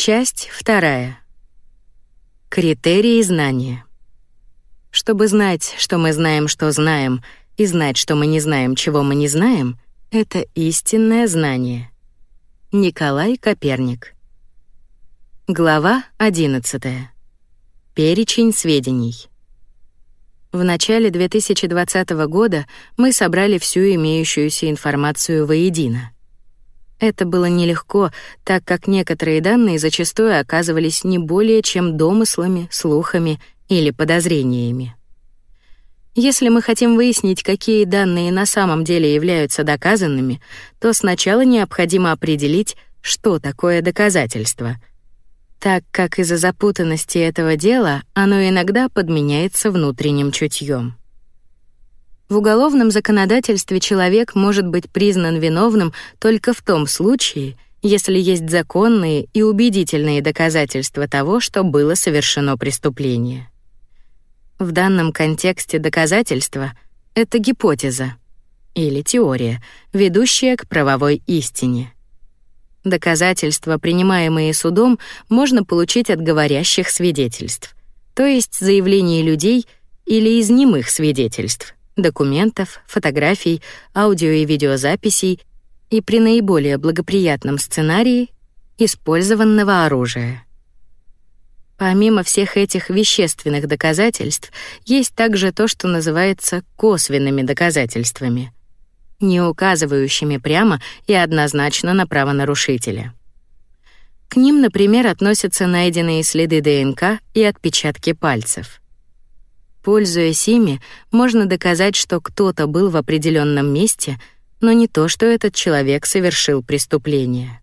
Часть вторая. Критерии знания. Чтобы знать, что мы знаем, что знаем, и знать, что мы не знаем, чего мы не знаем, это истинное знание. Николай Коперник. Глава 11. Перечень сведений. В начале 2020 года мы собрали всю имеющуюся информацию воедино. Это было нелегко, так как некоторые данные зачастую оказывались не более чем домыслами, слухами или подозрениями. Если мы хотим выяснить, какие данные на самом деле являются доказанными, то сначала необходимо определить, что такое доказательство, так как из-за запутанности этого дела оно иногда подменяется внутренним чутьем. В уголовном законодательстве человек может быть признан виновным только в том случае, если есть законные и убедительные доказательства того, что было совершено преступление. В данном контексте доказательства — это гипотеза или теория, ведущая к правовой истине. Доказательства, принимаемые судом, можно получить от говорящих свидетельств, то есть заявлений людей или из немых свидетельств, документов, фотографий, аудио и видеозаписей и при наиболее благоприятном сценарии использованного оружия. Помимо всех этих вещественных доказательств, есть также то, что называется косвенными доказательствами — не указывающими прямо и однозначно на правонарушителя. К ним, например, относятся найденные следы ДНК и отпечатки пальцев. Пользуясь ими, можно доказать, что кто-то был в определенном месте, но не то, что этот человек совершил преступление.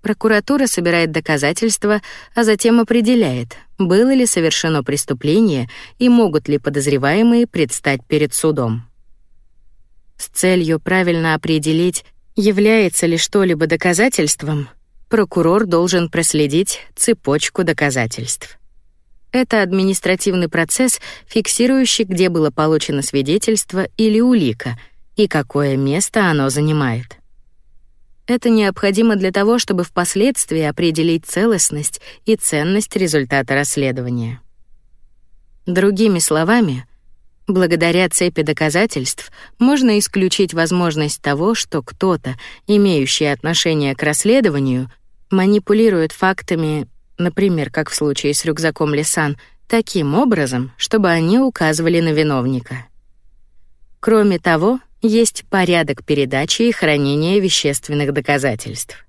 Прокуратура собирает доказательства, а затем определяет, было ли совершено преступление и могут ли подозреваемые предстать перед судом. С целью правильно определить, является ли что-либо доказательством, прокурор должен проследить цепочку доказательств. Это административный процесс, фиксирующий, где было получено свидетельство или улика и какое место оно занимает. Это необходимо для того, чтобы впоследствии определить целостность и ценность результата расследования. Другими словами, Благодаря цепи доказательств можно исключить возможность того, что кто-то, имеющий отношение к расследованию, манипулирует фактами, например, как в случае с рюкзаком Лисан, таким образом, чтобы они указывали на виновника. Кроме того, есть порядок передачи и хранения вещественных доказательств.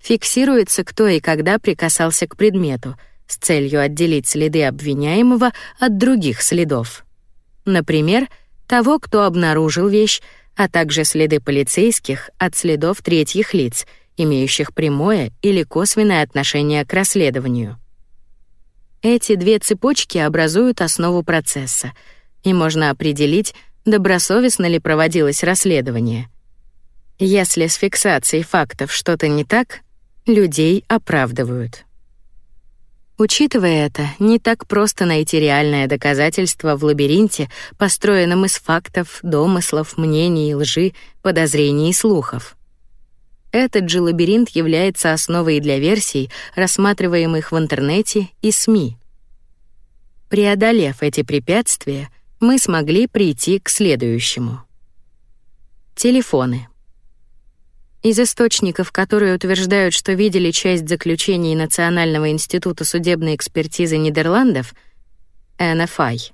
Фиксируется, кто и когда прикасался к предмету с целью отделить следы обвиняемого от других следов. Например, того, кто обнаружил вещь, а также следы полицейских от следов третьих лиц, имеющих прямое или косвенное отношение к расследованию. Эти две цепочки образуют основу процесса, и можно определить, добросовестно ли проводилось расследование. Если с фиксацией фактов что-то не так, людей оправдывают. Учитывая это, не так просто найти реальное доказательство в лабиринте, построенном из фактов, домыслов, мнений, лжи, подозрений и слухов. Этот же лабиринт является основой для версий, рассматриваемых в интернете и СМИ. Преодолев эти препятствия, мы смогли прийти к следующему. Телефоны. Из источников, которые утверждают, что видели часть заключений Национального института судебной экспертизы Нидерландов, NFI,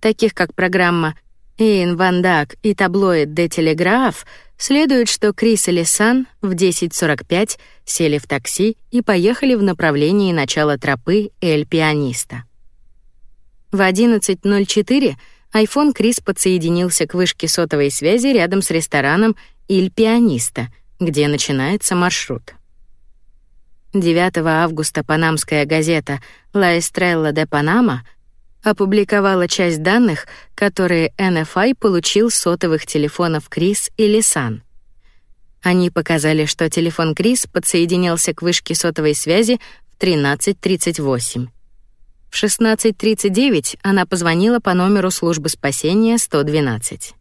таких как программа Иэн Ван Дак и таблоид De Telegraph, следует, что Крис и Лисан в 10.45 сели в такси и поехали в направлении начала тропы Эль Пианиста. В 11.04 iPhone Крис подсоединился к вышке сотовой связи рядом с рестораном Иль Пианиста — где начинается маршрут. 9 августа панамская газета «La Estrella de Panama» опубликовала часть данных, которые NFI получил с сотовых телефонов Крис и Лисан. Они показали, что телефон Крис подсоединялся к вышке сотовой связи в 13.38. В 16.39 она позвонила по номеру службы спасения 112.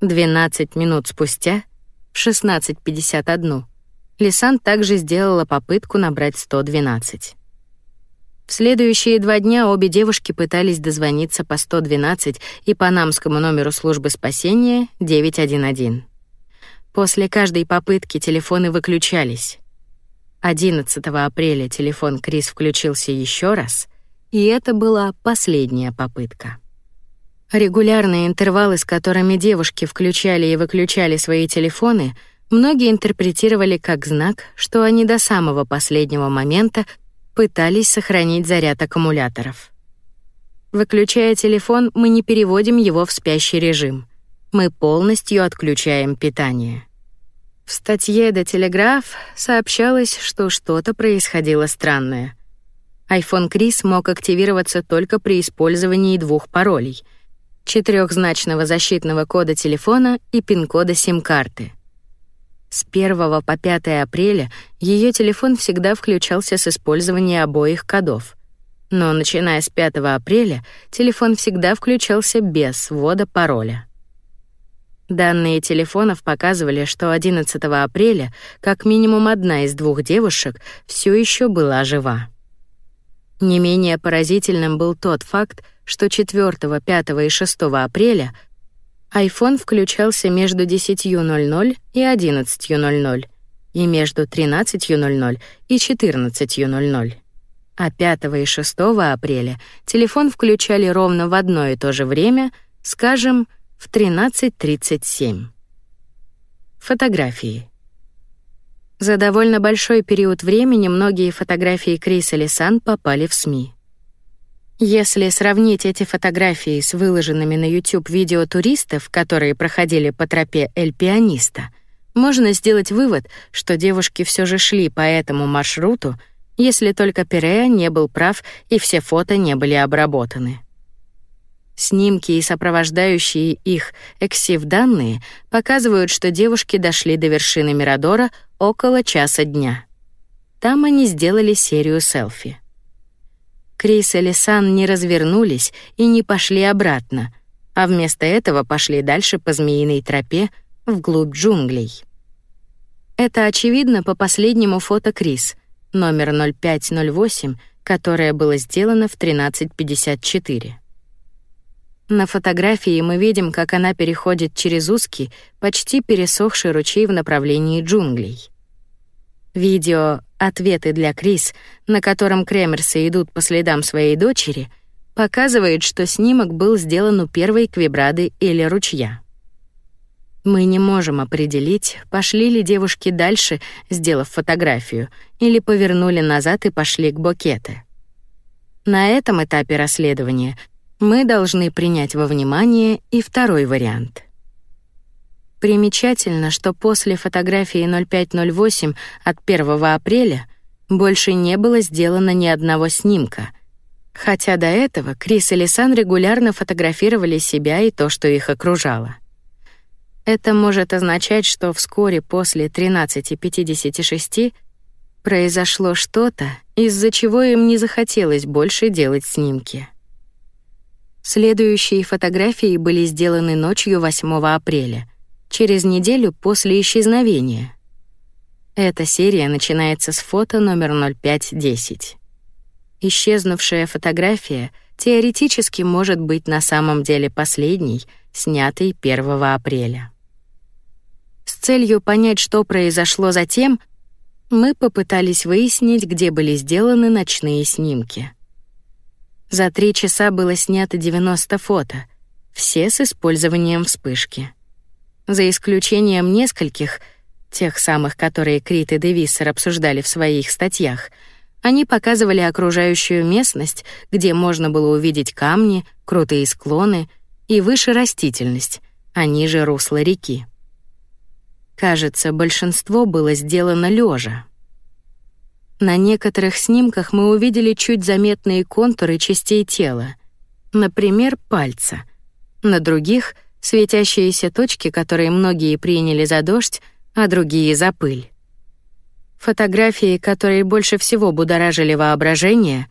12 минут спустя — в 16.51. Лисан также сделала попытку набрать 112. В следующие два дня обе девушки пытались дозвониться по 112 и панамскому номеру службы спасения 911. После каждой попытки телефоны выключались. 11 апреля телефон Крис включился еще раз, и это была последняя попытка. Регулярные интервалы, с которыми девушки включали и выключали свои телефоны, многие интерпретировали как знак, что они до самого последнего момента пытались сохранить заряд аккумуляторов. Выключая телефон, мы не переводим его в спящий режим. Мы полностью отключаем питание. В статье The Telegraph сообщалось, что что-то происходило странное. iPhone Крис мог активироваться только при использовании двух паролей — четырехзначного защитного кода телефона и пин-кода сим-карты. С 1 по 5 апреля ее телефон всегда включался с использованием обоих кодов. Но начиная с 5 апреля телефон всегда включался без ввода пароля. Данные телефонов показывали, что 11 апреля как минимум одна из двух девушек все еще была жива. Не менее поразительным был тот факт, что 4, 5 и 6 апреля iPhone включался между 10:00 и 11:00 и между 13:00 и 14:00. А 5 и 6 апреля телефон включали ровно в одно и то же время, скажем, в 13:37. Фотографии. За довольно большой период времени многие фотографии Криса Лисан попали в СМИ. Если сравнить эти фотографии с выложенными на YouTube видео туристов, которые проходили по тропе Эль Пианиста, можно сделать вывод, что девушки все же шли по этому маршруту, если только Перея не был прав и все фото не были обработаны. Снимки и сопровождающие их эксив-данные показывают, что девушки дошли до вершины Мирадора около часа дня. Там они сделали серию селфи. Крис и Лисан не развернулись и не пошли обратно, а вместо этого пошли дальше по змеиной тропе вглубь джунглей. Это очевидно по последнему фото Крис, номер 0508, которое было сделано в 13:54. На фотографии мы видим, как она переходит через узкий, почти пересохший ручей в направлении джунглей. Видео «Ответы для Крис», на котором Кремерсы идут по следам своей дочери, показывает, что снимок был сделан у первой квебрады или ручья. Мы не можем определить, пошли ли девушки дальше, сделав фотографию, или повернули назад и пошли к букете. На этом этапе расследования — мы должны принять во внимание и второй вариант. Примечательно, что после фотографии 0508 от 1 апреля больше не было сделано ни одного снимка, хотя до этого Крис и Лисан регулярно фотографировали себя и то, что их окружало. Это может означать, что вскоре после 13:56 произошло что-то, из-за чего им не захотелось больше делать снимки. Следующие фотографии были сделаны ночью 8 апреля, через неделю после исчезновения. Эта серия начинается с фото номер 0510. Исчезнувшая фотография теоретически может быть на самом деле последней, снятой 1 апреля. С целью понять, что произошло затем, мы попытались выяснить, где были сделаны ночные снимки. За три часа было снято 90 фото, все с использованием вспышки. За исключением нескольких, тех самых, которые Крит и Девиссер обсуждали в своих статьях, они показывали окружающую местность, где можно было увидеть камни, крутые склоны и выше растительность, а ниже русло реки. Кажется, большинство было сделано лежа. На некоторых снимках мы увидели чуть заметные контуры частей тела, например, пальца. На других — светящиеся точки, которые многие приняли за дождь, а другие — за пыль. Фотографии, которые больше всего будоражили воображение,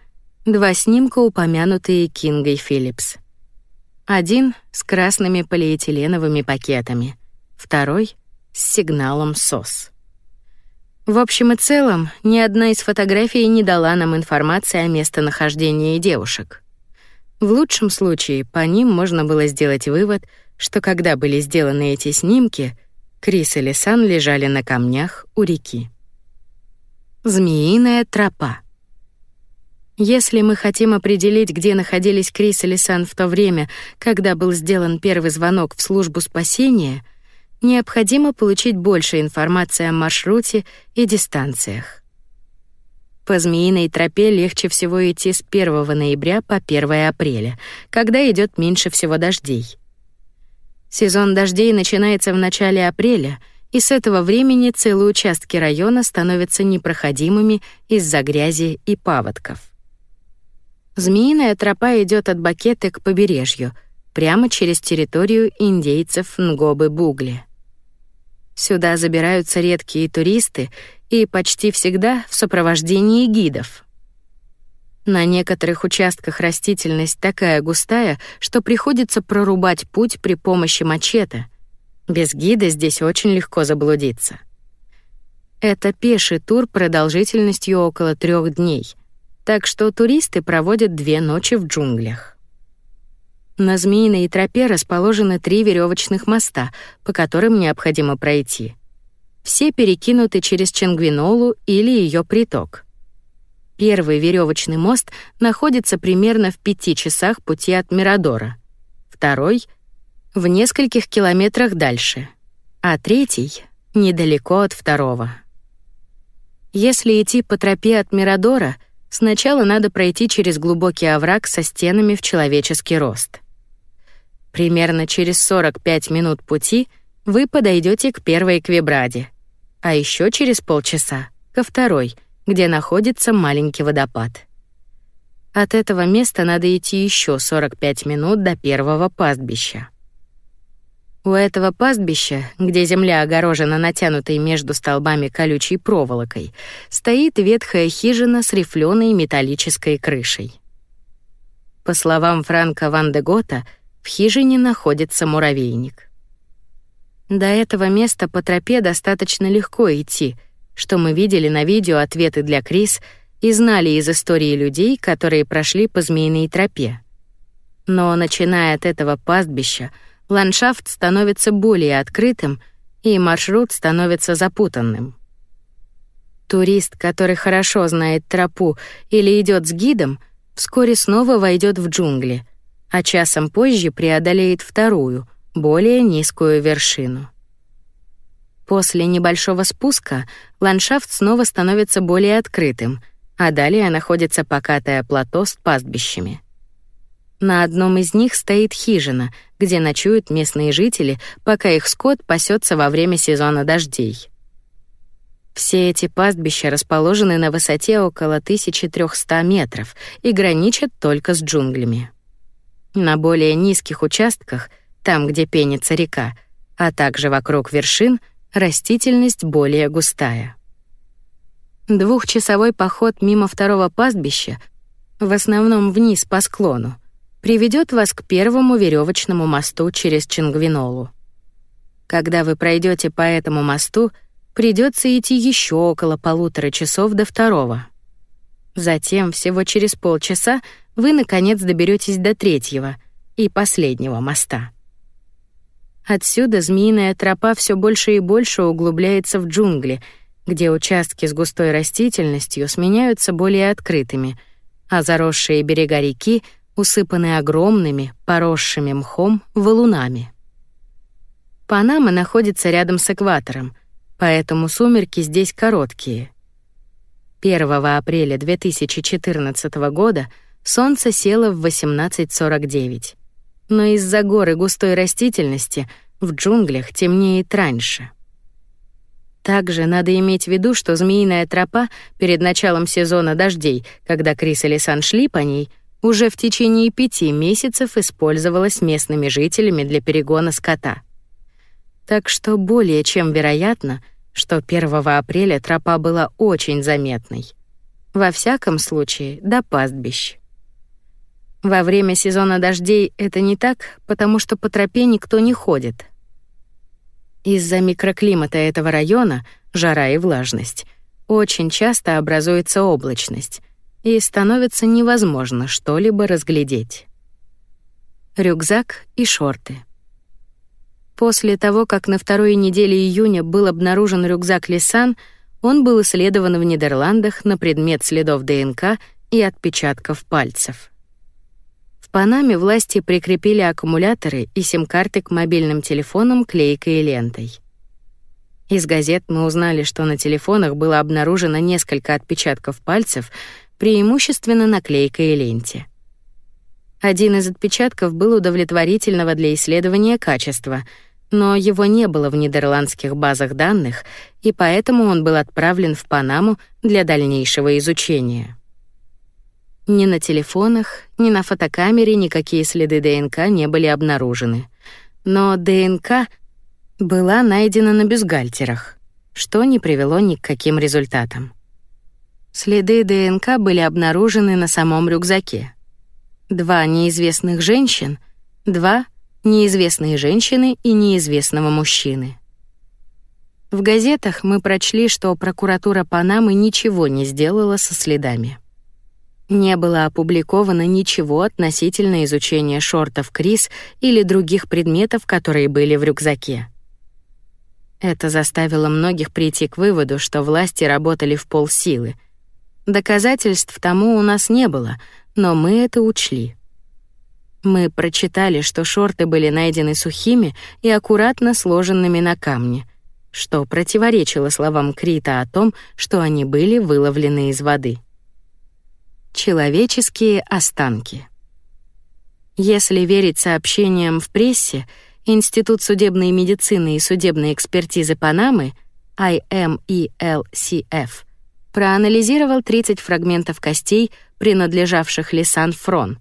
два снимка, упомянутые Кингой Филлипс. Один с красными полиэтиленовыми пакетами, второй — с сигналом СОС. В общем и целом, ни одна из фотографий не дала нам информации о местонахождении девушек. В лучшем случае по ним можно было сделать вывод, что когда были сделаны эти снимки, Крис и Лисан лежали на камнях у реки. Змеиная тропа. Если мы хотим определить, где находились Крис и Лисан в то время, когда был сделан первый звонок в службу спасения, необходимо получить больше информации о маршруте и дистанциях. По змеиной тропе легче всего идти с 1 ноября по 1 апреля, когда идет меньше всего дождей. Сезон дождей начинается в начале апреля, и с этого времени целые участки района становятся непроходимыми из-за грязи и паводков. Змеиная тропа идет от Бакеты к побережью, прямо через территорию индейцев Нгобы-Бугли. Сюда забираются редкие туристы и почти всегда в сопровождении гидов. На некоторых участках растительность такая густая, что приходится прорубать путь при помощи мачете. Без гида здесь очень легко заблудиться. Это пеший тур продолжительностью около трех дней — так что туристы проводят две ночи в джунглях. На Змеиной тропе расположены три веревочных моста, по которым необходимо пройти. Все перекинуты через Чангвинолу или ее приток. Первый веревочный мост находится примерно в пяти часах пути от Мирадора. Второй — в нескольких километрах дальше, а третий — недалеко от второго. Если идти по тропе от Мирадора — Сначала надо пройти через глубокий овраг со стенами в человеческий рост. Примерно через 45 минут пути вы подойдете к первой квебраде, а еще через полчаса — ко второй, где находится маленький водопад. От этого места надо идти еще 45 минут до первого пастбища. У этого пастбища, где земля огорожена натянутой между столбами колючей проволокой, стоит ветхая хижина с рифленой металлической крышей. По словам Франка Ван де Гота, в хижине находится муравейник. До этого места по тропе достаточно легко идти, что мы видели на видео ответы для Крис и знали из истории людей, которые прошли по змеиной тропе. Но начиная от этого пастбища, ландшафт становится более открытым, и маршрут становится запутанным. Турист, который хорошо знает тропу или идет с гидом, вскоре снова войдет в джунгли, а часом позже преодолеет вторую, более низкую вершину. После небольшого спуска ландшафт снова становится более открытым, а далее находится покатое плато с пастбищами. На одном из них стоит хижина, где ночуют местные жители, пока их скот пасется во время сезона дождей. Все эти пастбища расположены на высоте около 1300 метров и граничат только с джунглями. На более низких участках, там, где пенится река, а также вокруг вершин, растительность более густая. Двухчасовой поход мимо второго пастбища, в основном вниз по склону, приведет вас к первому веревочному мосту через Чингвинолу. Когда вы пройдете по этому мосту, придется идти еще около полутора часов до второго. Затем, всего через полчаса, вы, наконец, доберетесь до третьего и последнего моста. Отсюда змеиная тропа все больше и больше углубляется в джунгли, где участки с густой растительностью сменяются более открытыми, а заросшие берега реки усыпанный огромными, поросшими мхом валунами. Панама находится рядом с экватором, поэтому сумерки здесь короткие. 1 апреля 2014 года солнце село в 18:49. Но из-за горы густой растительности в джунглях темнеет раньше. Также надо иметь в виду, что змеиная тропа перед началом сезона дождей, когда Крис и Лисан шли по ней, уже в течение пяти месяцев использовалась местными жителями для перегона скота. Так что более чем вероятно, что 1 апреля тропа была очень заметной. Во всяком случае, до пастбищ. Во время сезона дождей это не так, потому что по тропе никто не ходит. Из-за микроклимата этого района, жара и влажность, очень часто образуется облачность, и становится невозможно что-либо разглядеть. Рюкзак и шорты. После того, как на второй неделе июня был обнаружен рюкзак Лисан, он был исследован в Нидерландах на предмет следов ДНК и отпечатков пальцев. Панаме власти прикрепили аккумуляторы и сим-карты к мобильным телефонам клейкой и лентой. Из газет мы узнали, что на телефонах было обнаружено несколько отпечатков пальцев, преимущественно на клейкой ленте. Один из отпечатков был удовлетворительного для исследования качества, но его не было в нидерландских базах данных, и поэтому он был отправлен в Панаму для дальнейшего изучения. Ни на телефонах, ни на фотокамере никакие следы ДНК не были обнаружены. Но ДНК была найдена на бюстгальтерах, что не привело ни к каким результатам. Следы ДНК были обнаружены на самом рюкзаке. Два неизвестных женщин, два неизвестные женщины и неизвестного мужчины. В газетах мы прочли, что прокуратура Панамы ничего не сделала со следами. Не было опубликовано ничего относительно изучения шортов Крис или других предметов, которые были в рюкзаке. Это заставило многих прийти к выводу, что власти работали в полсилы. Доказательств тому у нас не было, но мы это учли. Мы прочитали, что шорты были найдены сухими и аккуратно сложенными на камне, что противоречило словам Крита о том, что они были выловлены из воды. Человеческие останки. Если верить сообщениям в прессе, Институт судебной медицины и судебной экспертизы Панамы, IMELCF, проанализировал 30 фрагментов костей, принадлежавших Лисан Фрон.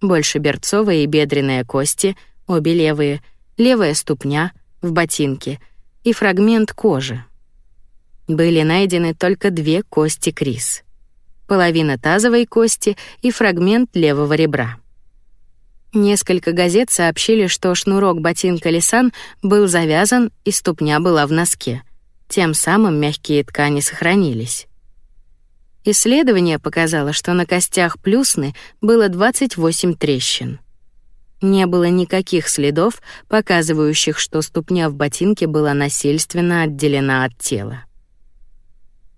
Большеберцовая и бедренная кости, обе левые, левая ступня в ботинке и фрагмент кожи. Были найдены только две кости Крис. Половина тазовой кости и фрагмент левого ребра. Несколько газет сообщили, что шнурок ботинка Лисан был завязан и ступня была в носке. Тем самым мягкие ткани сохранились. Исследование показало, что на костях плюсны было 28 трещин. Не было никаких следов, показывающих, что ступня в ботинке была насильственно отделена от тела.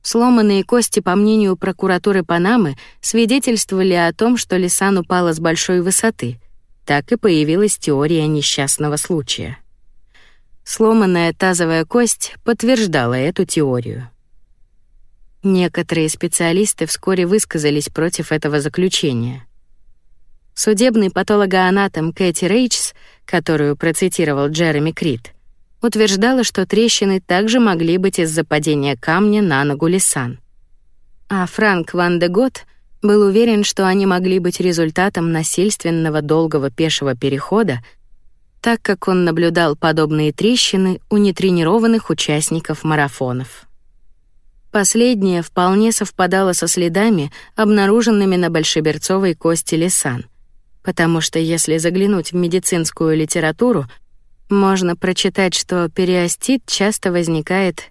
Сломанные кости, по мнению прокуратуры Панамы, свидетельствовали о том, что Лисан упала с большой высоты. Так и появилась теория несчастного случая. Сломанная тазовая кость подтверждала эту теорию. Некоторые специалисты вскоре высказались против этого заключения. Судебный патологоанатом Кэти Рейчс, которую процитировал Джереми Крид, утверждала, что трещины также могли быть из-за падения камня на ногу Лисан. А Франк Ван де Гот был уверен, что они могли быть результатом насильственного долгого пешего перехода, так как он наблюдал подобные трещины у нетренированных участников марафонов. Последнее вполне совпадало со следами, обнаруженными на большеберцовой кости лисан, потому что если заглянуть в медицинскую литературу, можно прочитать, что периостит часто возникает,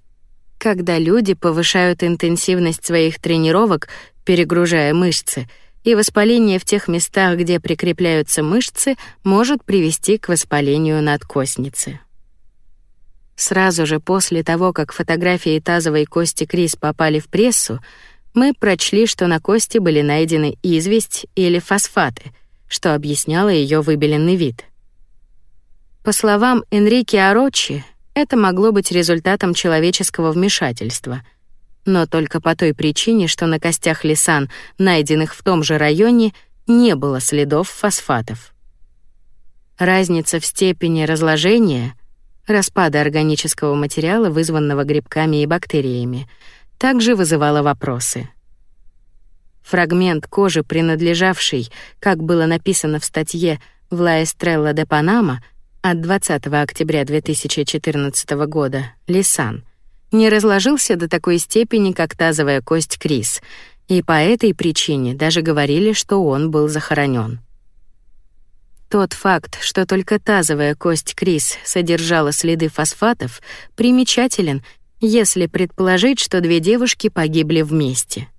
когда люди повышают интенсивность своих тренировок, перегружая мышцы, и воспаление в тех местах, где прикрепляются мышцы, может привести к воспалению надкостницы. Сразу же после того, как фотографии тазовой кости Крис попали в прессу, мы прочли, что на кости были найдены известь или фосфаты, что объясняло ее выбеленный вид. По словам Энрике Арочи, это могло быть результатом человеческого вмешательства, но только по той причине, что на костях лисан, найденных в том же районе, не было следов фосфатов. Разница в степени разложения — распада органического материала, вызванного грибками и бактериями, также вызывало вопросы. Фрагмент кожи, принадлежавший, как было написано в статье в La Estrella de Panama от 20 октября 2014 года, Лисан, не разложился до такой степени, как тазовая кость Крис, и по этой причине даже говорили, что он был захоронен. Тот факт, что только тазовая кость Крис содержала следы фосфатов, примечателен если предположить, что две девушки погибли вместе.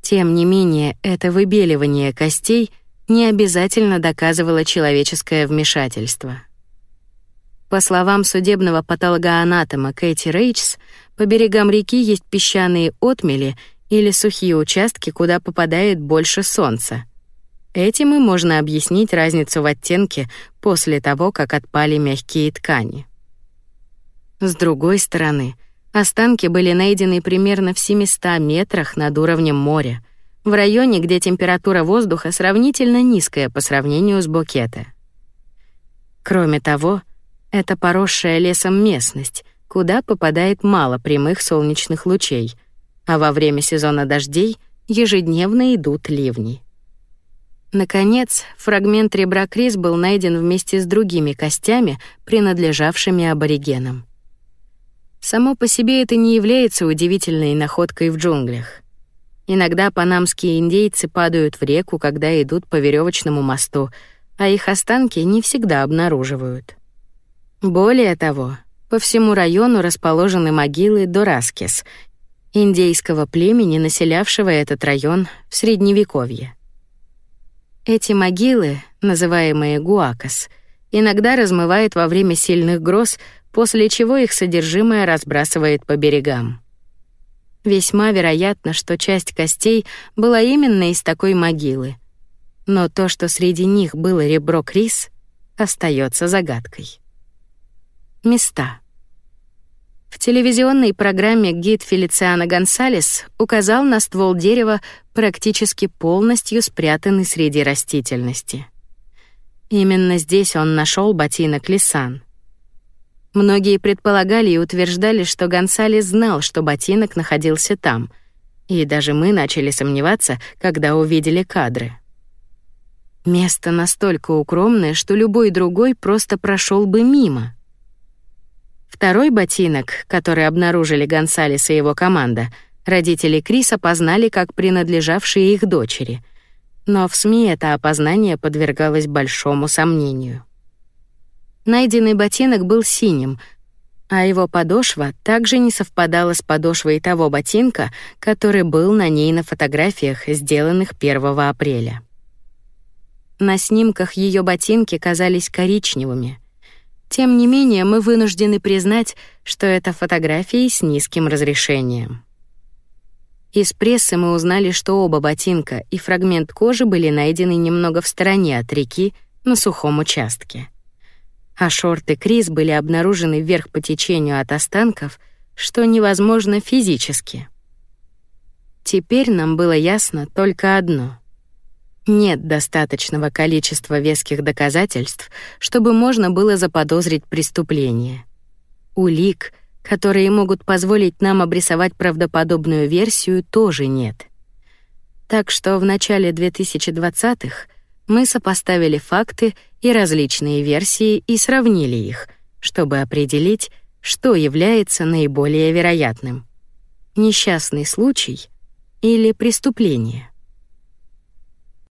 Тем не менее, это выбеливание костей не обязательно доказывало человеческое вмешательство. По словам судебного патологоанатома Кэти Рейчс, по берегам реки есть песчаные отмели или сухие участки, куда попадает больше солнца. Этим и можно объяснить разницу в оттенке после того, как отпали мягкие ткани. С другой стороны, останки были найдены примерно в 700 метрах над уровнем моря, в районе, где температура воздуха сравнительно низкая по сравнению с Букета. Кроме того, это поросшая лесом местность, куда попадает мало прямых солнечных лучей, а во время сезона дождей ежедневно идут ливни. Наконец, фрагмент ребра Крис был найден вместе с другими костями, принадлежавшими аборигенам. Само по себе это не является удивительной находкой в джунглях. Иногда панамские индейцы падают в реку, когда идут по веревочному мосту, а их останки не всегда обнаруживают. Более того, по всему району расположены могилы Дораскес, индейского племени, населявшего этот район в средневековье. Эти могилы, называемые гуакас, иногда размывает во время сильных гроз, после чего их содержимое разбрасывает по берегам. Весьма вероятно, что часть костей была именно из такой могилы. Но то, что среди них было ребро Крис, остается загадкой. Места. В телевизионной программе гид Фелициано Гонсалес указал на ствол дерева, практически полностью спрятанный среди растительности. Именно здесь он нашел ботинок Лисан. Многие предполагали и утверждали, что Гонсалес знал, что ботинок находился там, и даже мы начали сомневаться, когда увидели кадры. Место настолько укромное, что любой другой просто прошел бы мимо. Второй ботинок, который обнаружили Гонсалес и его команда, родители Криса познали как принадлежавший их дочери. Но в СМИ это опознание подвергалось большому сомнению. Найденный ботинок был синим, а его подошва также не совпадала с подошвой того ботинка, который был на ней на фотографиях, сделанных 1 апреля. На снимках ее ботинки казались коричневыми, тем не менее, мы вынуждены признать, что это фотографии с низким разрешением. Из прессы мы узнали, что оба ботинка и фрагмент кожи были найдены немного в стороне от реки, на сухом участке. А шорты Крис были обнаружены вверх по течению от останков, что невозможно физически. Теперь нам было ясно только одно — нет достаточного количества веских доказательств, чтобы можно было заподозрить преступление. Улик, которые могут позволить нам обрисовать правдоподобную версию, тоже нет. Так что в начале 2020-х мы сопоставили факты и различные версии и сравнили их, чтобы определить, что является наиболее вероятным. Несчастный случай или преступление.